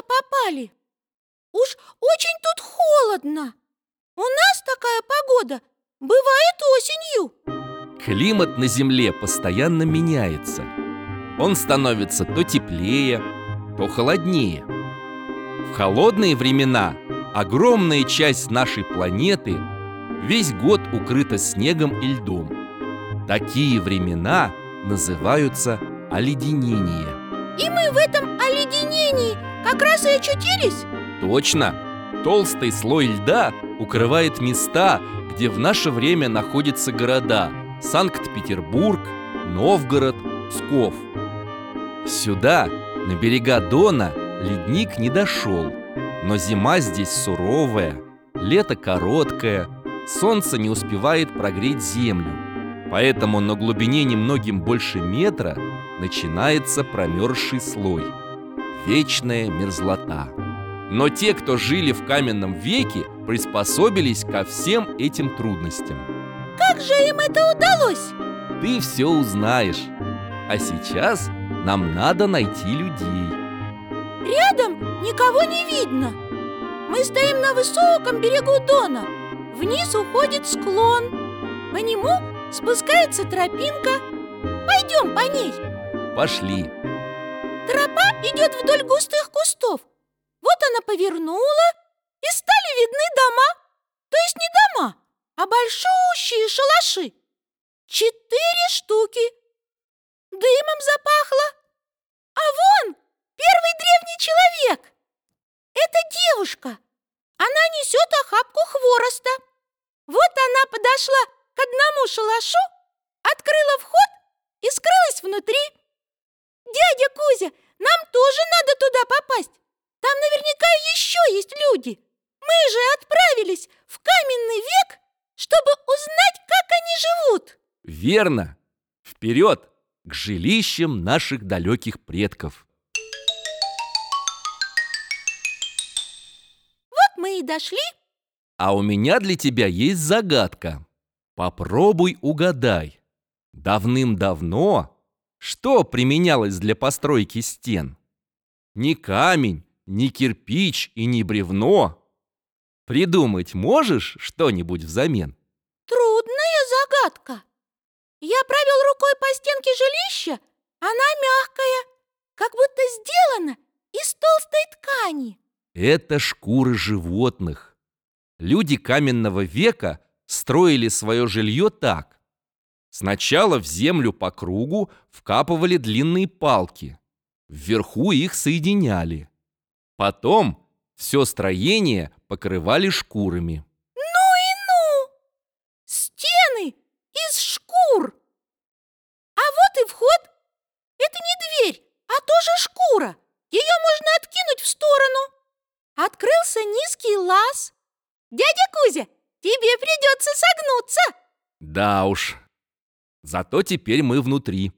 лето попали. Уж очень тут холодно. У нас такая погода бывает осенью. Климат на Земле постоянно меняется. Он становится то теплее, то холоднее. В холодные времена огромная часть нашей планеты весь год укрыта снегом и льдом. Такие времена называются оледенение. И мы в этом оледенении как раз и очутились. Точно! Толстый слой льда укрывает места, где в наше время находятся города Санкт-Петербург, Новгород, Псков. Сюда, на берега Дона, ледник не дошел, но зима здесь суровая, лето короткое, солнце не успевает прогреть землю. Поэтому на глубине немногим больше метра начинается промерзший слой. Вечная мерзлота. Но те, кто жили в каменном веке, приспособились ко всем этим трудностям. Как же им это удалось? Ты все узнаешь. А сейчас нам надо найти людей. Рядом никого не видно. Мы стоим на высоком берегу Дона. Вниз уходит склон. По нему спускается тропинка. Пойдем по ней. Пошли. Тропа идет вдоль густых кустов. Вот она повернула, и стали видны дома. То есть не дома, а большущие шалаши. Четыре штуки. Дымом запахло. А вон первый древний человек. Это девушка. Она несет охапку хвороста. Вот она подошла к одному шалашу, открыла вход и скрылась внутри. Дядя Кузя, нам тоже надо туда попасть. Там наверняка еще есть люди. Мы же отправились в каменный век, чтобы узнать, как они живут. Верно. Вперед к жилищам наших далеких предков. Вот мы и дошли. А у меня для тебя есть загадка. Попробуй угадай. Давным-давно что применялось для постройки стен? Не камень, не кирпич и не бревно. Придумать можешь что-нибудь взамен? Трудная загадка. Я провел рукой по стенке жилища, она мягкая, как будто сделана из толстой ткани. Это шкуры животных. Люди каменного века строили свое жилье так. Сначала в землю по кругу вкапывали длинные палки. Вверху их соединяли. Потом все строение покрывали шкурами. Ну и ну! Стены из шкур! А вот и вход. Это не дверь, а тоже шкура. Ее можно откинуть в сторону. Открылся низкий лаз. Дядя Кузя, тебе придется согнуться. Да уж. Зато теперь мы внутри.